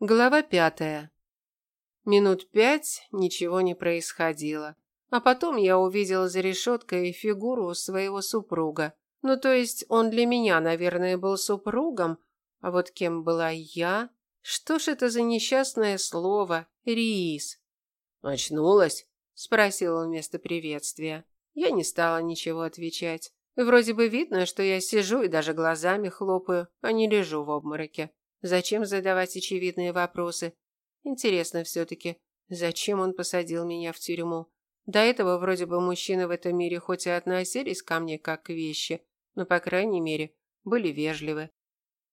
Глава пятая. Минут пять ничего не происходило. А потом я увидела за решеткой фигуру своего супруга. Ну, то есть он для меня, наверное, был супругом, а вот кем была я? Что ж это за несчастное слово «риис»? «Очнулась?» – спросил он вместо приветствия. Я не стала ничего отвечать. Вроде бы видно, что я сижу и даже глазами хлопаю, а не лежу в обмороке. Зачем задавать очевидные вопросы? Интересно все-таки, зачем он посадил меня в тюрьму? До этого вроде бы мужчины в этом мире хоть и относились ко мне как к вещи, но, по крайней мере, были вежливы.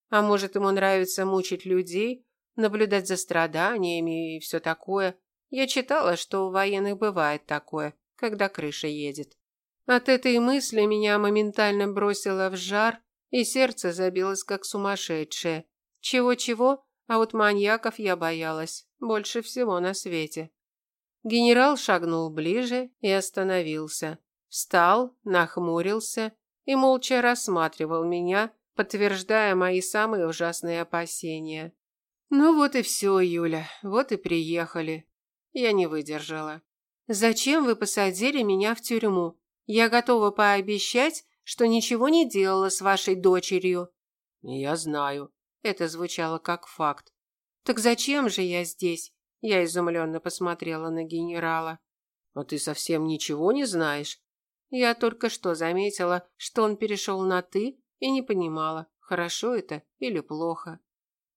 А может, ему нравится мучить людей, наблюдать за страданиями и все такое. Я читала, что у военных бывает такое, когда крыша едет. От этой мысли меня моментально бросило в жар, и сердце забилось как сумасшедшее. Чего-чего, а вот маньяков я боялась больше всего на свете. Генерал шагнул ближе и остановился. Встал, нахмурился и молча рассматривал меня, подтверждая мои самые ужасные опасения. Ну вот и все, Юля, вот и приехали. Я не выдержала. Зачем вы посадили меня в тюрьму? Я готова пообещать, что ничего не делала с вашей дочерью. Я знаю, это звучало как факт. Так зачем же я здесь? Я изумленно посмотрела на генерала. А ты совсем ничего не знаешь? Я только что заметила, что он перешел на ты и не понимала, хорошо это или плохо.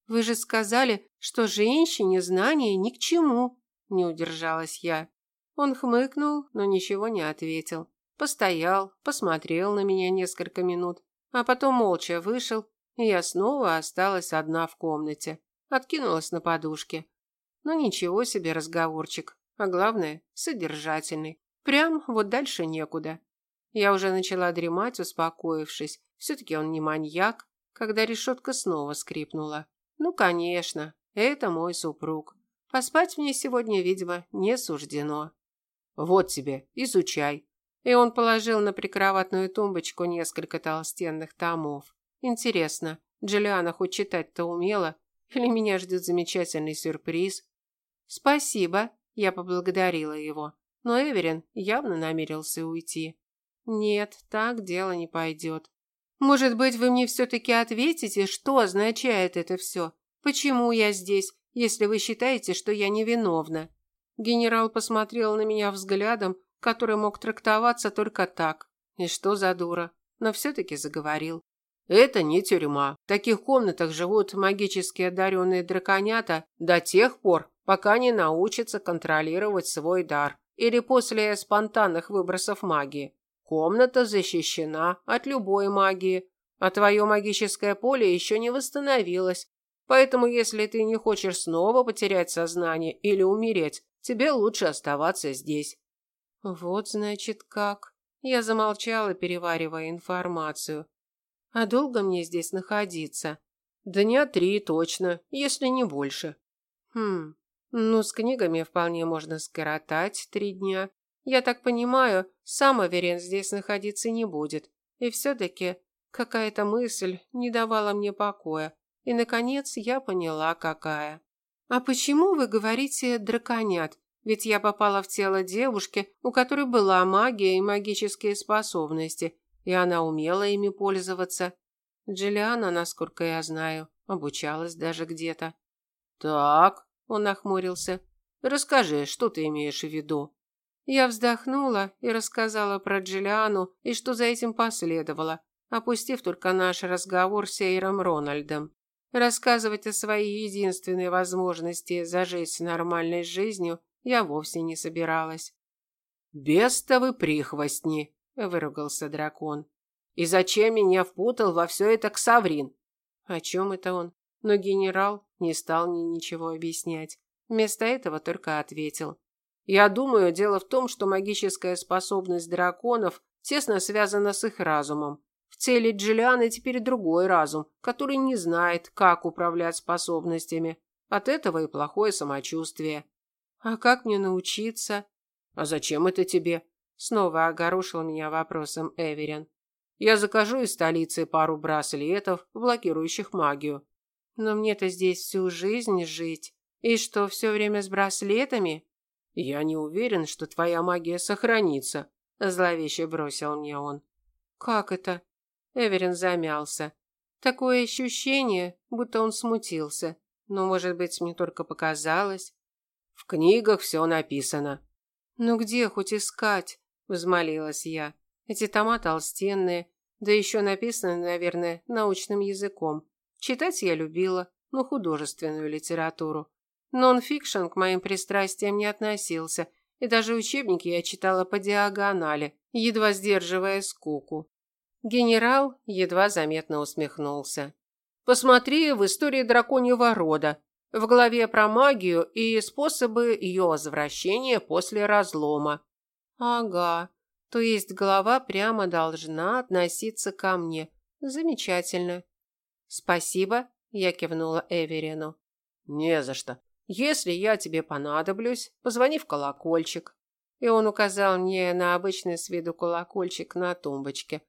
Вы же сказали, что женщине знания ни к чему, не удержалась я. Он хмыкнул, но ничего не ответил. Постоял, посмотрел на меня несколько минут, а потом молча вышел я снова осталась одна в комнате. Откинулась на подушке. Ну ничего себе разговорчик, а главное, содержательный. Прям вот дальше некуда. Я уже начала дремать, успокоившись. Все-таки он не маньяк, когда решетка снова скрипнула. Ну, конечно, это мой супруг. Поспать мне сегодня, видимо, не суждено. Вот тебе, изучай. И он положил на прикроватную тумбочку несколько толстенных томов. Интересно, Джулиана хоть читать-то умела? Или меня ждет замечательный сюрприз? Спасибо, я поблагодарила его. Но Эверин явно намерился уйти. Нет, так дело не пойдет. Может быть, вы мне все-таки ответите, что означает это все? Почему я здесь, если вы считаете, что я невиновна? Генерал посмотрел на меня взглядом, который мог трактоваться только так. И что за дура? Но все-таки заговорил. Это не тюрьма. В таких комнатах живут магически одаренные драконята до тех пор, пока не научатся контролировать свой дар или после спонтанных выбросов магии. Комната защищена от любой магии, а твое магическое поле еще не восстановилось. Поэтому, если ты не хочешь снова потерять сознание или умереть, тебе лучше оставаться здесь. Вот значит как. Я замолчала, переваривая информацию. А долго мне здесь находиться? Дня три точно, если не больше. Хм, ну с книгами вполне можно скоротать три дня. Я так понимаю, сам Аверен здесь находиться не будет. И все-таки какая-то мысль не давала мне покоя. И, наконец, я поняла, какая. «А почему вы говорите «драконят»? Ведь я попала в тело девушки, у которой была магия и магические способности, и она умела ими пользоваться. Джиллиана, насколько я знаю, обучалась даже где-то. Так, он нахмурился. Расскажи, что ты имеешь в виду? Я вздохнула и рассказала про Джиллиану и что за этим последовало, опустив только наш разговор с Эйром Рональдом. Рассказывать о своей единственной возможности зажить нормальной жизнью я вовсе не собиралась. «Бестовы прихвостни!» Выругался дракон. И зачем меня впутал во все это Ксаврин? О чем это он? Но генерал не стал мне ничего объяснять. Вместо этого только ответил. Я думаю, дело в том, что магическая способность драконов тесно связана с их разумом. В теле Джиллианы теперь другой разум, который не знает, как управлять способностями. От этого и плохое самочувствие. А как мне научиться? А зачем это тебе? Снова огорошил меня вопросом Эверин. Я закажу из столицы пару браслетов, блокирующих магию. Но мне-то здесь всю жизнь жить. И что, все время с браслетами? Я не уверен, что твоя магия сохранится, зловеще бросил мне он. Как это? Эверин замялся. Такое ощущение, будто он смутился. Но, может быть, мне только показалось. В книгах все написано. Ну где хоть искать? Взмолилась я. Эти тома толстенные, да еще написаны, наверное, научным языком. Читать я любила, но художественную литературу. Нон-фикшн к моим пристрастиям не относился, и даже учебники я читала по диагонали, едва сдерживая скуку. Генерал едва заметно усмехнулся. Посмотри в истории драконьего рода. В главе про магию и способы ее возвращения после разлома. Ага. То есть глава прямо должна относиться ко мне. Замечательно. Спасибо, я кивнула Эверину. Не за что. Если я тебе понадоблюсь, позвони в колокольчик. И он указал мне на обычный с виду колокольчик на тумбочке.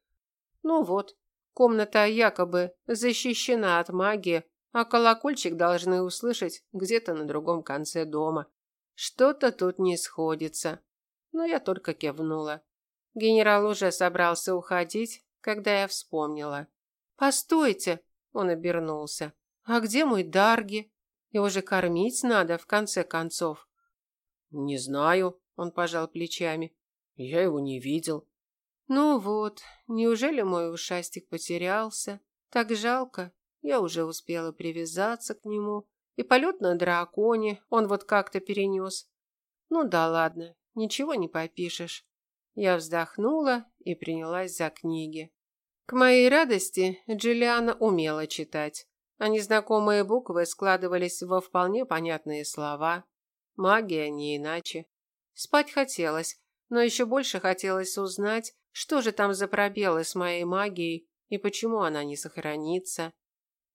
Ну вот, комната якобы защищена от магии, а колокольчик должны услышать где-то на другом конце дома. Что-то тут не сходится. Но я только кивнула. Генерал уже собрался уходить, когда я вспомнила. «Постойте!» – он обернулся. «А где мой Дарги?» Его же кормить надо, в конце концов. Не знаю, он пожал плечами. Я его не видел. Ну вот, неужели мой ушастик потерялся? Так жалко. Я уже успела привязаться к нему. И полет на драконе он вот как-то перенес. Ну да ладно, ничего не попишешь. Я вздохнула и принялась за книги. К моей радости Джиллиана умела читать а незнакомые буквы складывались во вполне понятные слова. Магия не иначе. Спать хотелось, но еще больше хотелось узнать, что же там за пробелы с моей магией и почему она не сохранится.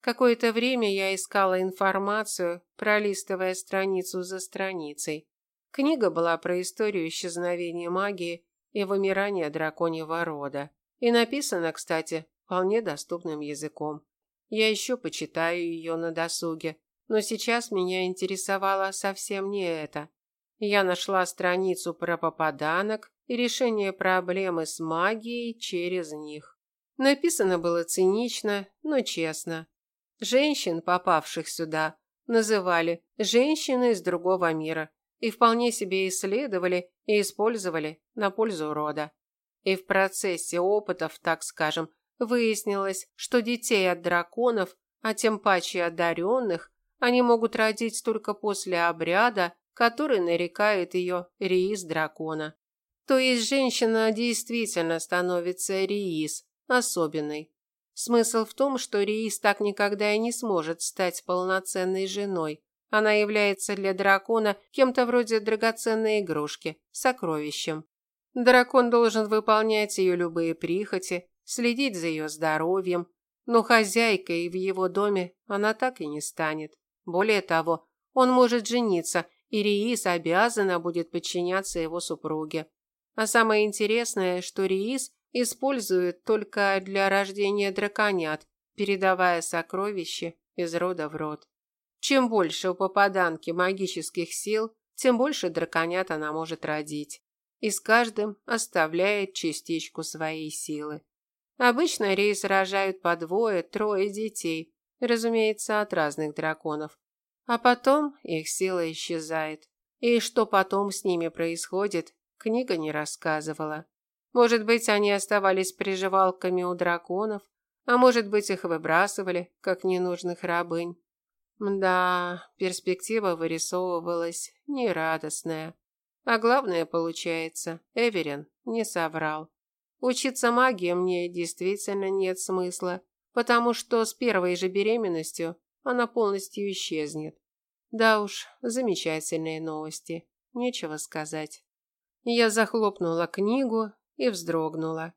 Какое-то время я искала информацию, пролистывая страницу за страницей. Книга была про историю исчезновения магии и вымирания драконьего рода. И написана, кстати, вполне доступным языком. Я еще почитаю ее на досуге, но сейчас меня интересовало совсем не это. Я нашла страницу про попаданок и решение проблемы с магией через них. Написано было цинично, но честно. Женщин, попавших сюда, называли «женщины из другого мира» и вполне себе исследовали и использовали на пользу рода. И в процессе опытов, так скажем, Выяснилось, что детей от драконов, а тем паче одаренных, они могут родить только после обряда, который нарекает ее Риис дракона. То есть женщина действительно становится Риис, особенной. Смысл в том, что Риис так никогда и не сможет стать полноценной женой. Она является для дракона кем-то вроде драгоценной игрушки, сокровищем. Дракон должен выполнять ее любые прихоти, следить за ее здоровьем, но хозяйкой в его доме она так и не станет. Более того, он может жениться, и Риис обязана будет подчиняться его супруге. А самое интересное, что Риис использует только для рождения драконят, передавая сокровища из рода в род. Чем больше у попаданки магических сил, тем больше драконят она может родить. И с каждым оставляет частичку своей силы. Обычно рейс рожают по двое-трое детей, разумеется, от разных драконов. А потом их сила исчезает. И что потом с ними происходит, книга не рассказывала. Может быть, они оставались приживалками у драконов, а может быть, их выбрасывали, как ненужных рабынь. Да, перспектива вырисовывалась нерадостная. А главное, получается, Эверин не соврал. Учиться магии мне действительно нет смысла, потому что с первой же беременностью она полностью исчезнет. Да уж, замечательные новости. Нечего сказать. Я захлопнула книгу и вздрогнула.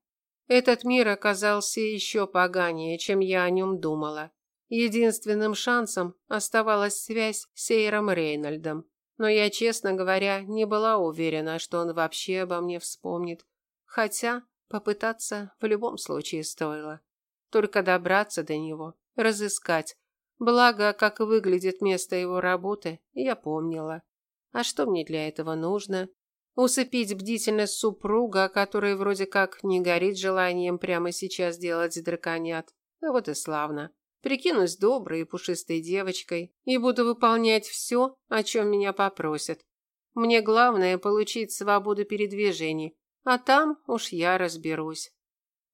Этот мир оказался еще поганее, чем я о нем думала. Единственным шансом оставалась связь с Сейром Рейнольдом. Но я, честно говоря, не была уверена, что он вообще обо мне вспомнит. Хотя Попытаться в любом случае стоило. Только добраться до него, разыскать. Благо, как выглядит место его работы, я помнила. А что мне для этого нужно? Усыпить бдительность супруга, который вроде как не горит желанием прямо сейчас делать драконят. Да вот и славно. Прикинусь доброй и пушистой девочкой и буду выполнять все, о чем меня попросят. Мне главное получить свободу передвижений, а там уж я разберусь.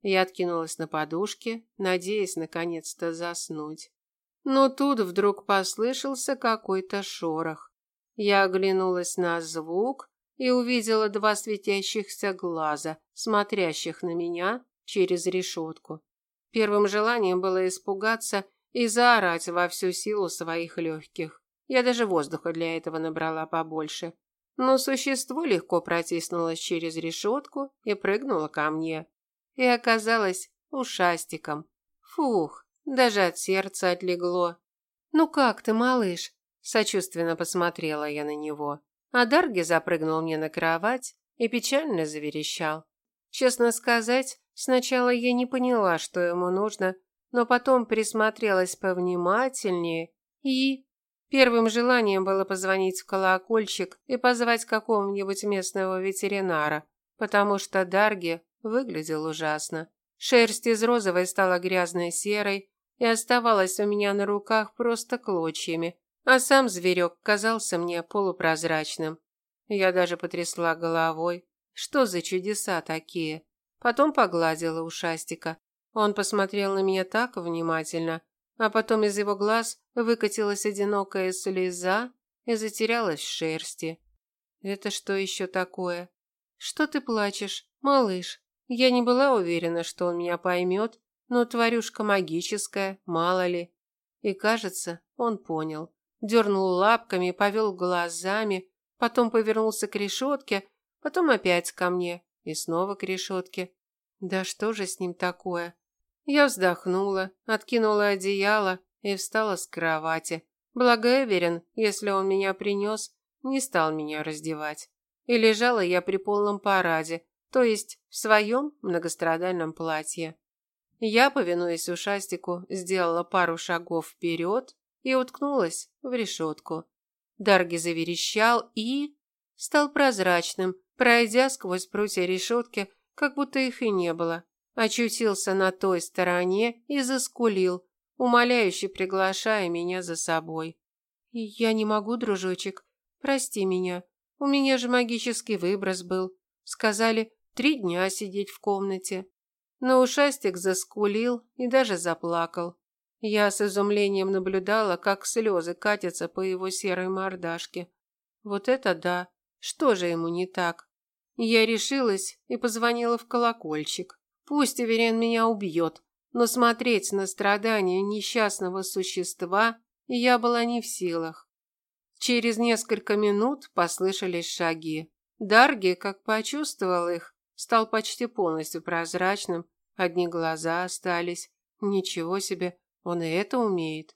Я откинулась на подушке, надеясь наконец-то заснуть. Но тут вдруг послышался какой-то шорох. Я оглянулась на звук и увидела два светящихся глаза, смотрящих на меня через решетку. Первым желанием было испугаться и заорать во всю силу своих легких. Я даже воздуха для этого набрала побольше. Но существо легко протиснулось через решетку и прыгнуло ко мне. И оказалось ушастиком. Фух, даже от сердца отлегло. «Ну как ты, малыш?» Сочувственно посмотрела я на него. А Дарги запрыгнул мне на кровать и печально заверещал. Честно сказать, сначала я не поняла, что ему нужно, но потом присмотрелась повнимательнее и... Первым желанием было позвонить в колокольчик и позвать какого-нибудь местного ветеринара, потому что Дарги выглядел ужасно. Шерсть из розовой стала грязной серой, и оставалась у меня на руках просто клочьями, а сам зверек казался мне полупрозрачным. Я даже потрясла головой. Что за чудеса такие? Потом погладила ушастика. Он посмотрел на меня так внимательно, а потом из его глаз выкатилась одинокая слеза и затерялась в шерсти. Это что еще такое? Что ты плачешь, малыш? Я не была уверена, что он меня поймет, но тварюшка магическая, мало ли. И кажется, он понял. Дернул лапками, повел глазами, потом повернулся к решетке, потом опять ко мне и снова к решетке. Да что же с ним такое? Я вздохнула, откинула одеяло и встала с кровати. Благо Эверин, если он меня принес, не стал меня раздевать. И лежала я при полном параде, то есть в своем многострадальном платье. Я, повинуясь ушастику, сделала пару шагов вперед и уткнулась в решетку. Дарги заверещал и... стал прозрачным, пройдя сквозь прутья решетки, как будто их и не было. Очутился на той стороне и заскулил, умоляюще приглашая меня за собой. «Я не могу, дружочек, прости меня. У меня же магический выброс был. Сказали, три дня сидеть в комнате. Но ушастик заскулил и даже заплакал. Я с изумлением наблюдала, как слезы катятся по его серой мордашке. Вот это да! Что же ему не так? Я решилась и позвонила в колокольчик. Пусть Эверен меня убьет, но смотреть на страдания несчастного существа я была не в силах. Через несколько минут послышались шаги. Дарги, как почувствовал их, стал почти полностью прозрачным, одни глаза остались. Ничего себе, он и это умеет.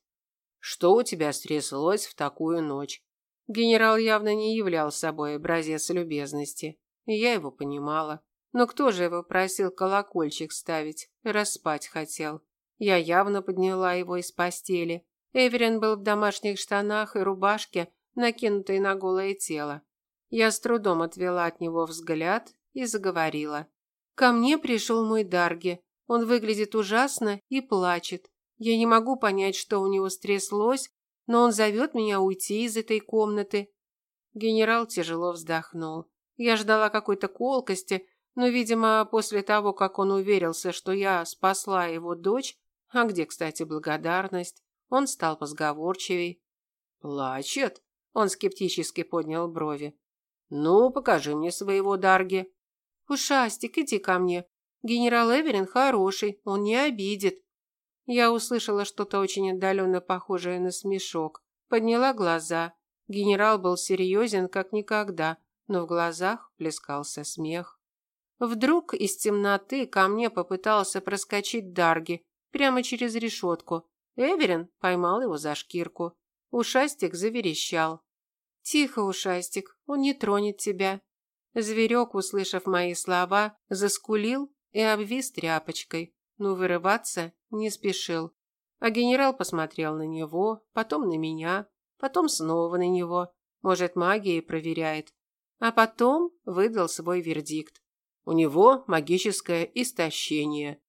Что у тебя стряслось в такую ночь? Генерал явно не являл собой образец любезности, и я его понимала. Но кто же его просил колокольчик ставить, распать хотел? Я явно подняла его из постели. Эверин был в домашних штанах и рубашке, накинутой на голое тело. Я с трудом отвела от него взгляд и заговорила. Ко мне пришел мой Дарги. Он выглядит ужасно и плачет. Я не могу понять, что у него стряслось, но он зовет меня уйти из этой комнаты. Генерал тяжело вздохнул. Я ждала какой-то колкости, но, видимо, после того, как он уверился, что я спасла его дочь, а где, кстати, благодарность, он стал позговорчивей. «Плачет?» – он скептически поднял брови. «Ну, покажи мне своего Дарги». «Ушастик, иди ко мне. Генерал Эверин хороший, он не обидит». Я услышала что-то очень отдаленно похожее на смешок. Подняла глаза. Генерал был серьезен, как никогда, но в глазах плескался смех. Вдруг из темноты ко мне попытался проскочить Дарги прямо через решетку. Эверин поймал его за шкирку. Ушастик заверещал. «Тихо, Ушастик, он не тронет тебя. Зверек, услышав мои слова, заскулил и обвис тряпочкой, но вырываться не спешил. А генерал посмотрел на него, потом на меня, потом снова на него. Может, магией проверяет. А потом выдал свой вердикт. У него магическое истощение.